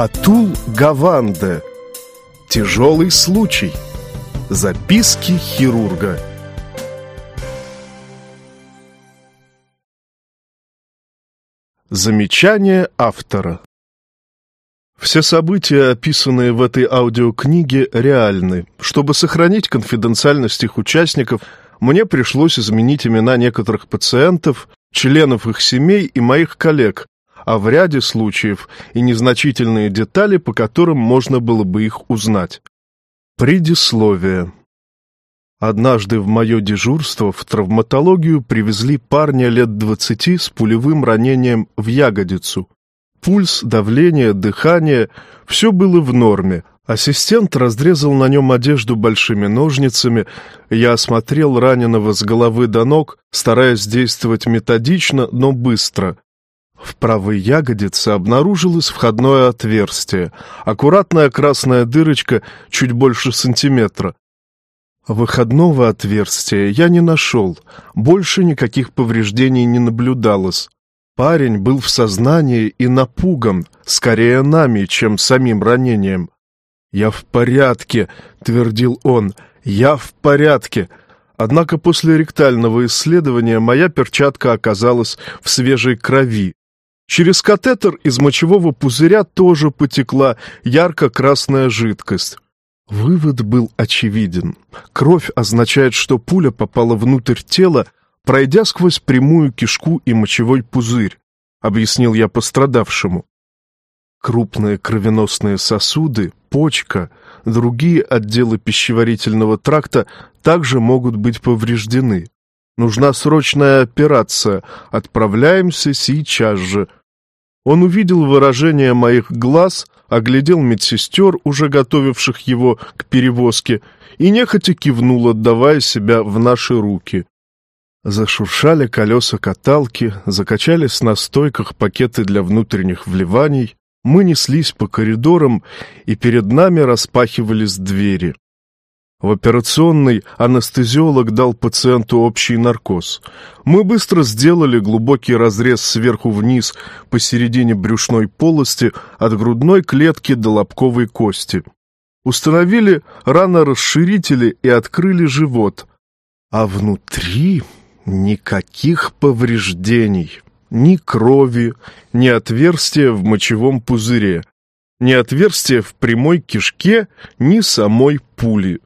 Атул Гаванде. Тяжелый случай. Записки хирурга. Замечание автора. Все события, описанные в этой аудиокниге, реальны. Чтобы сохранить конфиденциальность их участников, мне пришлось изменить имена некоторых пациентов, членов их семей и моих коллег, а в ряде случаев и незначительные детали, по которым можно было бы их узнать. Предисловие. Однажды в мое дежурство в травматологию привезли парня лет двадцати с пулевым ранением в ягодицу. Пульс, давление, дыхание — все было в норме. Ассистент разрезал на нем одежду большими ножницами. Я осмотрел раненого с головы до ног, стараясь действовать методично, но быстро. В правой ягодице обнаружилось входное отверстие, аккуратная красная дырочка чуть больше сантиметра. Выходного отверстия я не нашел, больше никаких повреждений не наблюдалось. Парень был в сознании и напуган, скорее нами, чем самим ранением. «Я в порядке», — твердил он, — «я в порядке». Однако после ректального исследования моя перчатка оказалась в свежей крови. Через катетер из мочевого пузыря тоже потекла ярко-красная жидкость. Вывод был очевиден. Кровь означает, что пуля попала внутрь тела, пройдя сквозь прямую кишку и мочевой пузырь, объяснил я пострадавшему. Крупные кровеносные сосуды, почка, другие отделы пищеварительного тракта также могут быть повреждены. Нужна срочная операция. Отправляемся сейчас же. Он увидел выражение моих глаз, оглядел медсестер, уже готовивших его к перевозке, и нехотя кивнул, отдавая себя в наши руки. Зашуршали колеса каталки, закачались на стойках пакеты для внутренних вливаний, мы неслись по коридорам, и перед нами распахивались двери. В операционной анестезиолог дал пациенту общий наркоз. Мы быстро сделали глубокий разрез сверху вниз посередине брюшной полости от грудной клетки до лобковой кости. Установили ранорасширители и открыли живот. А внутри никаких повреждений. Ни крови, ни отверстия в мочевом пузыре, ни отверстия в прямой кишке, ни самой пули.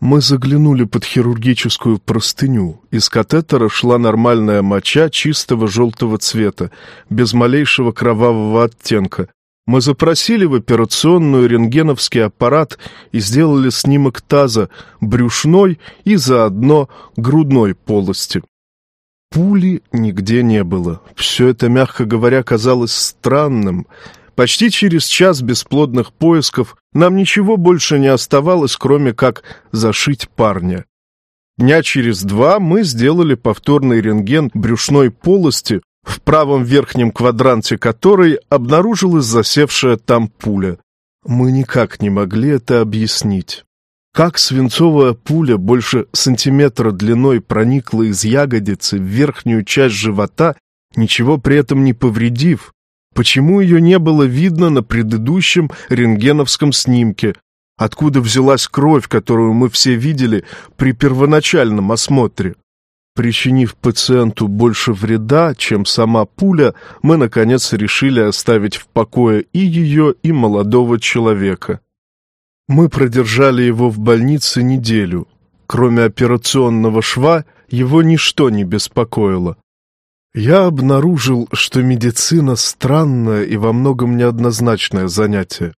Мы заглянули под хирургическую простыню. Из катетера шла нормальная моча чистого желтого цвета, без малейшего кровавого оттенка. Мы запросили в операционную рентгеновский аппарат и сделали снимок таза, брюшной и заодно грудной полости. Пули нигде не было. Все это, мягко говоря, казалось странным — Почти через час бесплодных поисков нам ничего больше не оставалось, кроме как зашить парня. Дня через два мы сделали повторный рентген брюшной полости, в правом верхнем квадранте которой обнаружилась засевшая там пуля. Мы никак не могли это объяснить. Как свинцовая пуля больше сантиметра длиной проникла из ягодицы в верхнюю часть живота, ничего при этом не повредив, Почему ее не было видно на предыдущем рентгеновском снимке? Откуда взялась кровь, которую мы все видели при первоначальном осмотре? Причинив пациенту больше вреда, чем сама пуля, мы, наконец, решили оставить в покое и ее, и молодого человека. Мы продержали его в больнице неделю. Кроме операционного шва, его ничто не беспокоило. Я обнаружил, что медицина — странное и во многом неоднозначное занятие.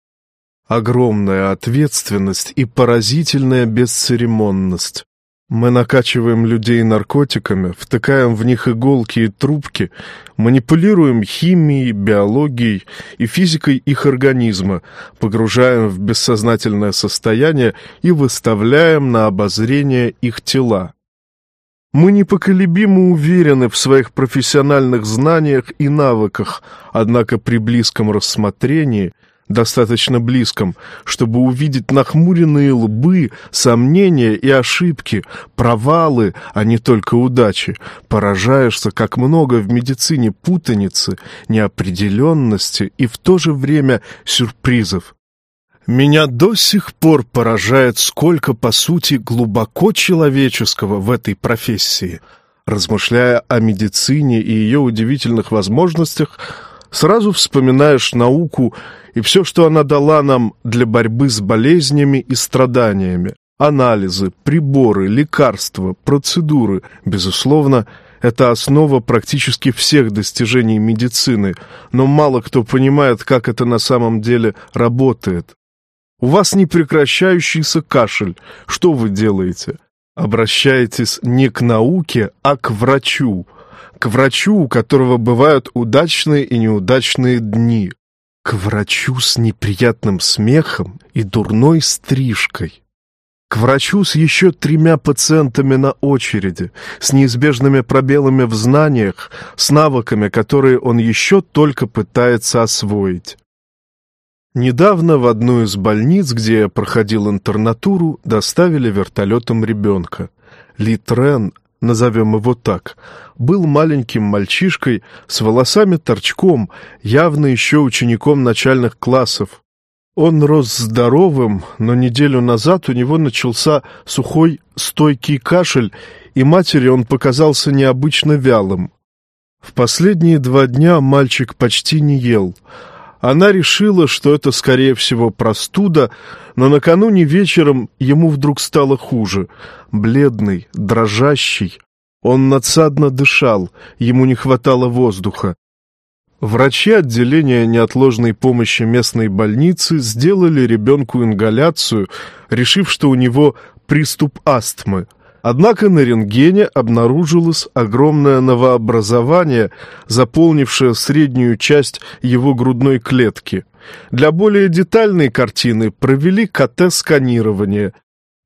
Огромная ответственность и поразительная бесцеремонность. Мы накачиваем людей наркотиками, втыкаем в них иголки и трубки, манипулируем химией, биологией и физикой их организма, погружаем в бессознательное состояние и выставляем на обозрение их тела. Мы непоколебимо уверены в своих профессиональных знаниях и навыках, однако при близком рассмотрении достаточно близком, чтобы увидеть нахмуренные лбы, сомнения и ошибки, провалы, а не только удачи. Поражаешься, как много в медицине путаницы, неопределенности и в то же время сюрпризов. Меня до сих пор поражает, сколько, по сути, глубоко человеческого в этой профессии. Размышляя о медицине и ее удивительных возможностях, сразу вспоминаешь науку и все, что она дала нам для борьбы с болезнями и страданиями. Анализы, приборы, лекарства, процедуры. Безусловно, это основа практически всех достижений медицины, но мало кто понимает, как это на самом деле работает. У вас непрекращающийся кашель. Что вы делаете? Обращаетесь не к науке, а к врачу. К врачу, у которого бывают удачные и неудачные дни. К врачу с неприятным смехом и дурной стрижкой. К врачу с еще тремя пациентами на очереди, с неизбежными пробелами в знаниях, с навыками, которые он еще только пытается освоить. Недавно в одну из больниц, где я проходил интернатуру, доставили вертолетом ребенка. Ли Трен, назовем его так, был маленьким мальчишкой с волосами торчком, явно еще учеником начальных классов. Он рос здоровым, но неделю назад у него начался сухой стойкий кашель, и матери он показался необычно вялым. В последние два дня мальчик почти не ел — она решила, что это, скорее всего, простуда, но накануне вечером ему вдруг стало хуже. Бледный, дрожащий. Он надсадно дышал, ему не хватало воздуха. Врачи отделения неотложной помощи местной больницы сделали ребенку ингаляцию, решив, что у него приступ астмы — Однако на рентгене обнаружилось огромное новообразование, заполнившее среднюю часть его грудной клетки. Для более детальной картины провели КТ-сканирование,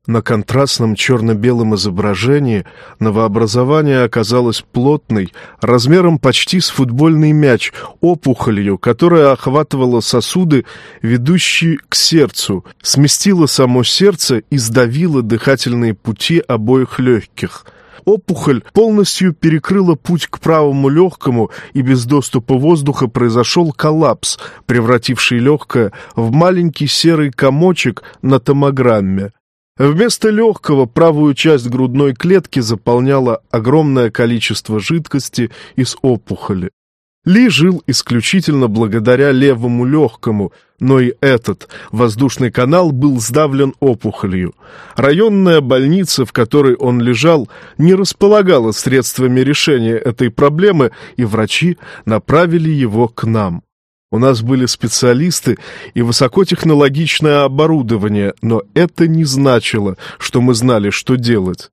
на контрастном черно-белом изображении новообразование оказалось плотной, размером почти с футбольный мяч, опухолью, которая охватывала сосуды, ведущие к сердцу, сместила само сердце и сдавила дыхательные пути обоих легких. Опухоль полностью перекрыла путь к правому легкому, и без доступа воздуха произошел коллапс, превративший легкое в маленький серый комочек на томограмме. Вместо легкого правую часть грудной клетки заполняло огромное количество жидкости из опухоли. Ли жил исключительно благодаря левому легкому, но и этот воздушный канал был сдавлен опухолью. Районная больница, в которой он лежал, не располагала средствами решения этой проблемы, и врачи направили его к нам. У нас были специалисты и высокотехнологичное оборудование, но это не значило, что мы знали, что делать.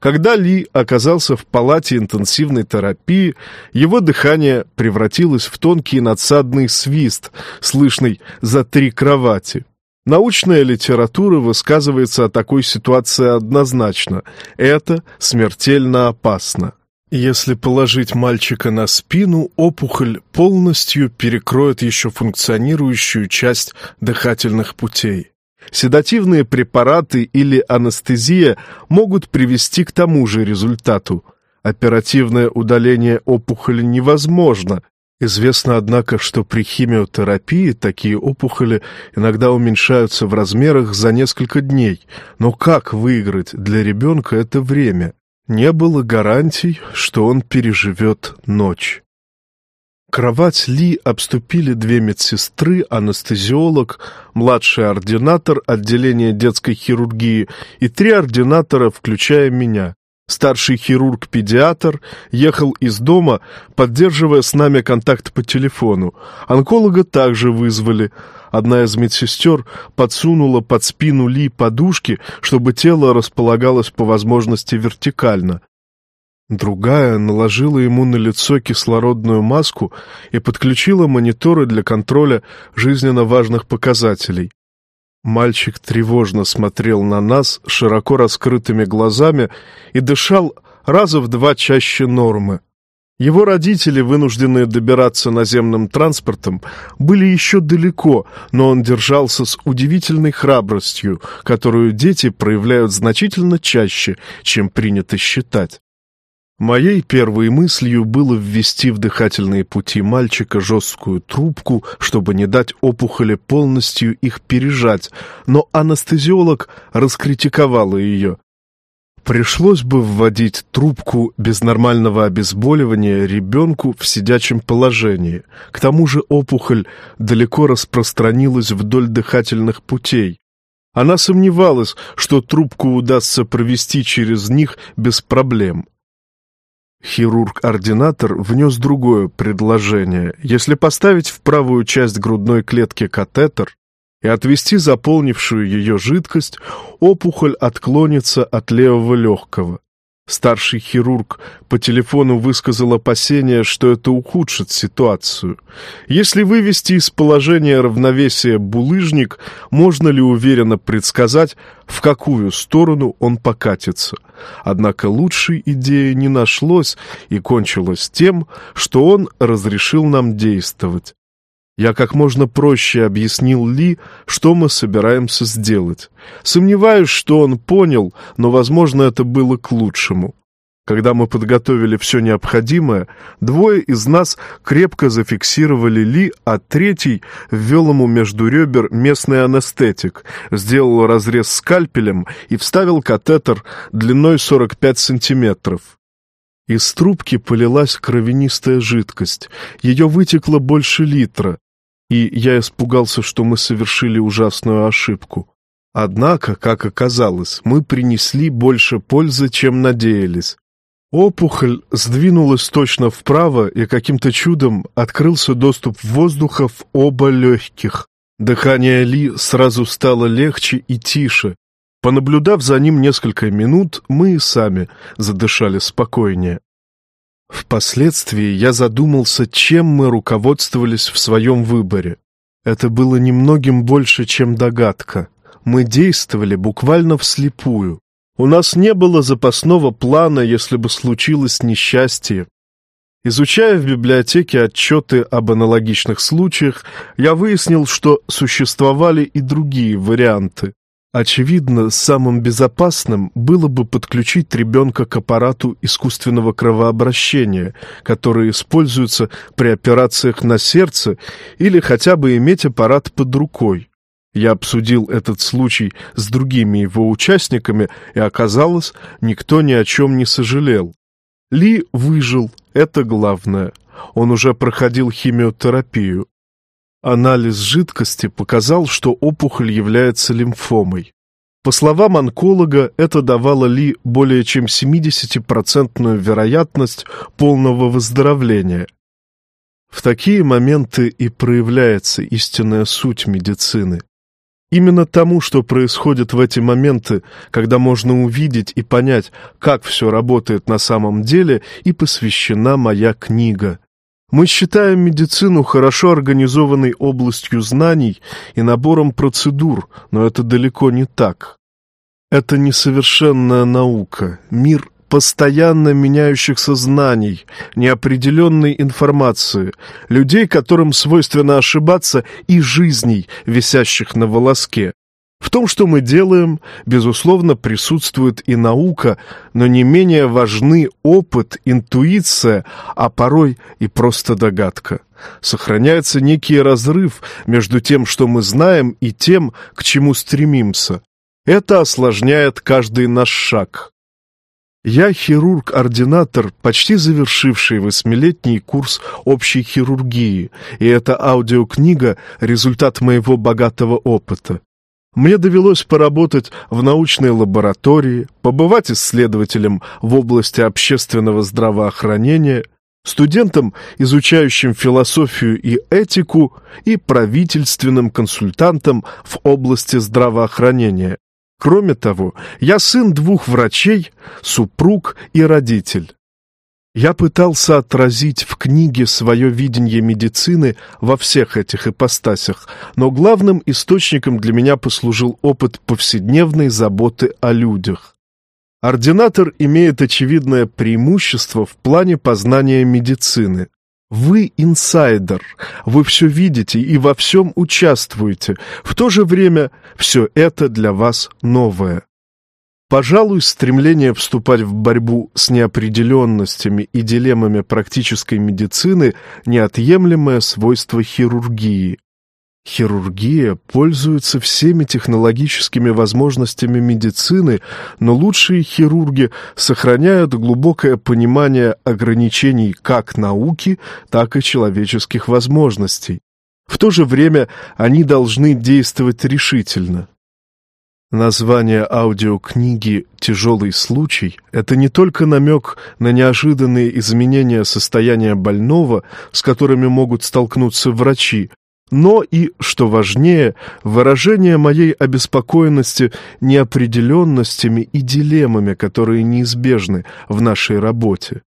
Когда Ли оказался в палате интенсивной терапии, его дыхание превратилось в тонкий надсадный свист, слышный за три кровати. Научная литература высказывается о такой ситуации однозначно. Это смертельно опасно. Если положить мальчика на спину, опухоль полностью перекроет еще функционирующую часть дыхательных путей. Седативные препараты или анестезия могут привести к тому же результату. Оперативное удаление опухоли невозможно. Известно, однако, что при химиотерапии такие опухоли иногда уменьшаются в размерах за несколько дней. Но как выиграть для ребенка это время? Не было гарантий, что он переживет ночь. Кровать Ли обступили две медсестры, анестезиолог, младший ординатор отделения детской хирургии и три ординатора, включая меня. Старший хирург-педиатр ехал из дома, поддерживая с нами контакт по телефону. Онколога также вызвали. Одна из медсестер подсунула под спину Ли подушки, чтобы тело располагалось по возможности вертикально. Другая наложила ему на лицо кислородную маску и подключила мониторы для контроля жизненно важных показателей. Мальчик тревожно смотрел на нас широко раскрытыми глазами и дышал раза в два чаще нормы. Его родители, вынужденные добираться наземным транспортом, были еще далеко, но он держался с удивительной храбростью, которую дети проявляют значительно чаще, чем принято считать. Моей первой мыслью было ввести в дыхательные пути мальчика жесткую трубку, чтобы не дать опухоли полностью их пережать, но анестезиолог раскритиковала ее. Пришлось бы вводить трубку без нормального обезболивания ребенку в сидячем положении. К тому же опухоль далеко распространилась вдоль дыхательных путей. Она сомневалась, что трубку удастся провести через них без проблем. Хирург-ординатор внес другое предложение. Если поставить в правую часть грудной клетки катетер, и отвести заполнившую ее жидкость, опухоль отклонится от левого легкого. Старший хирург по телефону высказал опасение, что это ухудшит ситуацию. Если вывести из положения равновесия булыжник, можно ли уверенно предсказать, в какую сторону он покатится? Однако лучшей идеи не нашлось и кончилось тем, что он разрешил нам действовать. Я как можно проще объяснил Ли, что мы собираемся сделать. Сомневаюсь, что он понял, но, возможно, это было к лучшему. Когда мы подготовили все необходимое, двое из нас крепко зафиксировали Ли, а третий ввел ему между ребер местный анестетик, сделал разрез скальпелем и вставил катетер длиной 45 сантиметров. Из трубки полилась кровянистая жидкость. Ее вытекло больше литра и я испугался, что мы совершили ужасную ошибку. Однако, как оказалось, мы принесли больше пользы, чем надеялись. Опухоль сдвинулась точно вправо, и каким-то чудом открылся доступ воздуха в оба легких. Дыхание Ли сразу стало легче и тише. Понаблюдав за ним несколько минут, мы и сами задышали спокойнее. Впоследствии я задумался, чем мы руководствовались в своем выборе. Это было немногим больше, чем догадка. Мы действовали буквально вслепую. У нас не было запасного плана, если бы случилось несчастье. Изучая в библиотеке отчеты об аналогичных случаях, я выяснил, что существовали и другие варианты. Очевидно, самым безопасным было бы подключить ребенка к аппарату искусственного кровообращения, который используется при операциях на сердце, или хотя бы иметь аппарат под рукой. Я обсудил этот случай с другими его участниками, и оказалось, никто ни о чем не сожалел. Ли выжил, это главное. Он уже проходил химиотерапию. Анализ жидкости показал, что опухоль является лимфомой. По словам онколога, это давало Ли более чем 70% вероятность полного выздоровления. В такие моменты и проявляется истинная суть медицины. Именно тому, что происходит в эти моменты, когда можно увидеть и понять, как все работает на самом деле, и посвящена моя книга. Мы считаем медицину хорошо организованной областью знаний и набором процедур, но это далеко не так. Это несовершенная наука, мир постоянно меняющихся знаний, неопределенной информации, людей, которым свойственно ошибаться, и жизней, висящих на волоске. В том, что мы делаем, безусловно, присутствует и наука, но не менее важны опыт, интуиция, а порой и просто догадка. Сохраняется некий разрыв между тем, что мы знаем, и тем, к чему стремимся. Это осложняет каждый наш шаг. Я хирург-ординатор, почти завершивший восьмилетний курс общей хирургии, и эта аудиокнига — результат моего богатого опыта. Мне довелось поработать в научной лаборатории, побывать исследователем в области общественного здравоохранения, студентом, изучающим философию и этику, и правительственным консультантом в области здравоохранения. Кроме того, я сын двух врачей, супруг и родитель. Я пытался отразить в книге свое видение медицины во всех этих ипостасях, но главным источником для меня послужил опыт повседневной заботы о людях. Ординатор имеет очевидное преимущество в плане познания медицины. Вы инсайдер, вы все видите и во всем участвуете. В то же время все это для вас новое. Пожалуй, стремление вступать в борьбу с неопределенностями и дилеммами практической медицины – неотъемлемое свойство хирургии. Хирургия пользуется всеми технологическими возможностями медицины, но лучшие хирурги сохраняют глубокое понимание ограничений как науки, так и человеческих возможностей. В то же время они должны действовать решительно. Название аудиокниги «Тяжелый случай» — это не только намек на неожиданные изменения состояния больного, с которыми могут столкнуться врачи, но и, что важнее, выражение моей обеспокоенности неопределенностями и дилеммами, которые неизбежны в нашей работе.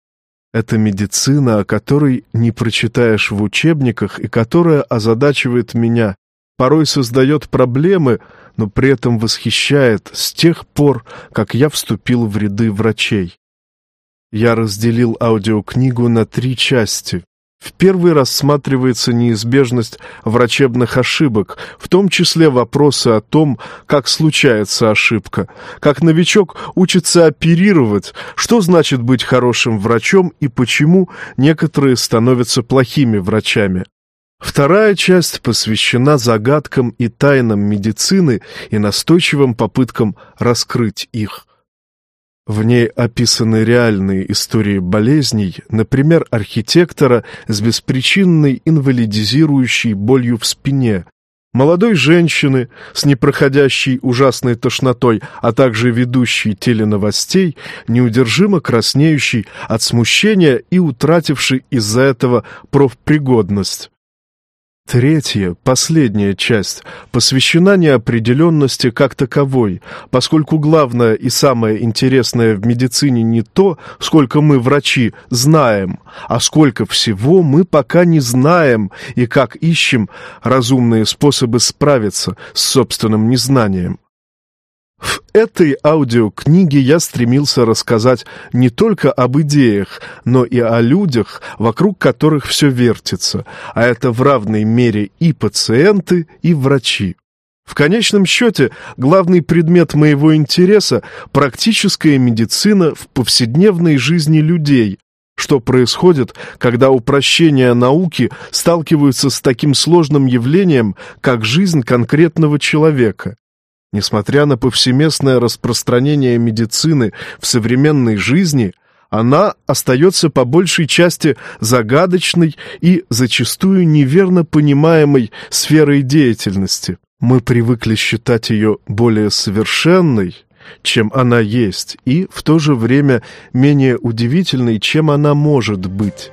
Это медицина, о которой не прочитаешь в учебниках и которая озадачивает меня, порой создает проблемы, но при этом восхищает с тех пор, как я вступил в ряды врачей. Я разделил аудиокнигу на три части. В первый рассматривается неизбежность врачебных ошибок, в том числе вопросы о том, как случается ошибка, как новичок учится оперировать, что значит быть хорошим врачом и почему некоторые становятся плохими врачами. Вторая часть посвящена загадкам и тайнам медицины и настойчивым попыткам раскрыть их. В ней описаны реальные истории болезней, например, архитектора с беспричинной инвалидизирующей болью в спине, молодой женщины с непроходящей ужасной тошнотой, а также ведущей теленовостей, неудержимо краснеющей от смущения и утратившей из-за этого профпригодность. Третья, последняя часть посвящена неопределенности как таковой, поскольку главное и самое интересное в медицине не то, сколько мы, врачи, знаем, а сколько всего мы пока не знаем и как ищем разумные способы справиться с собственным незнанием. В этой аудиокниге я стремился рассказать не только об идеях, но и о людях, вокруг которых все вертится, а это в равной мере и пациенты, и врачи. В конечном счете, главный предмет моего интереса – практическая медицина в повседневной жизни людей, что происходит, когда упрощения науки сталкиваются с таким сложным явлением, как жизнь конкретного человека. Несмотря на повсеместное распространение медицины в современной жизни, она остается по большей части загадочной и зачастую неверно понимаемой сферой деятельности. Мы привыкли считать ее более совершенной, чем она есть, и в то же время менее удивительной, чем она может быть.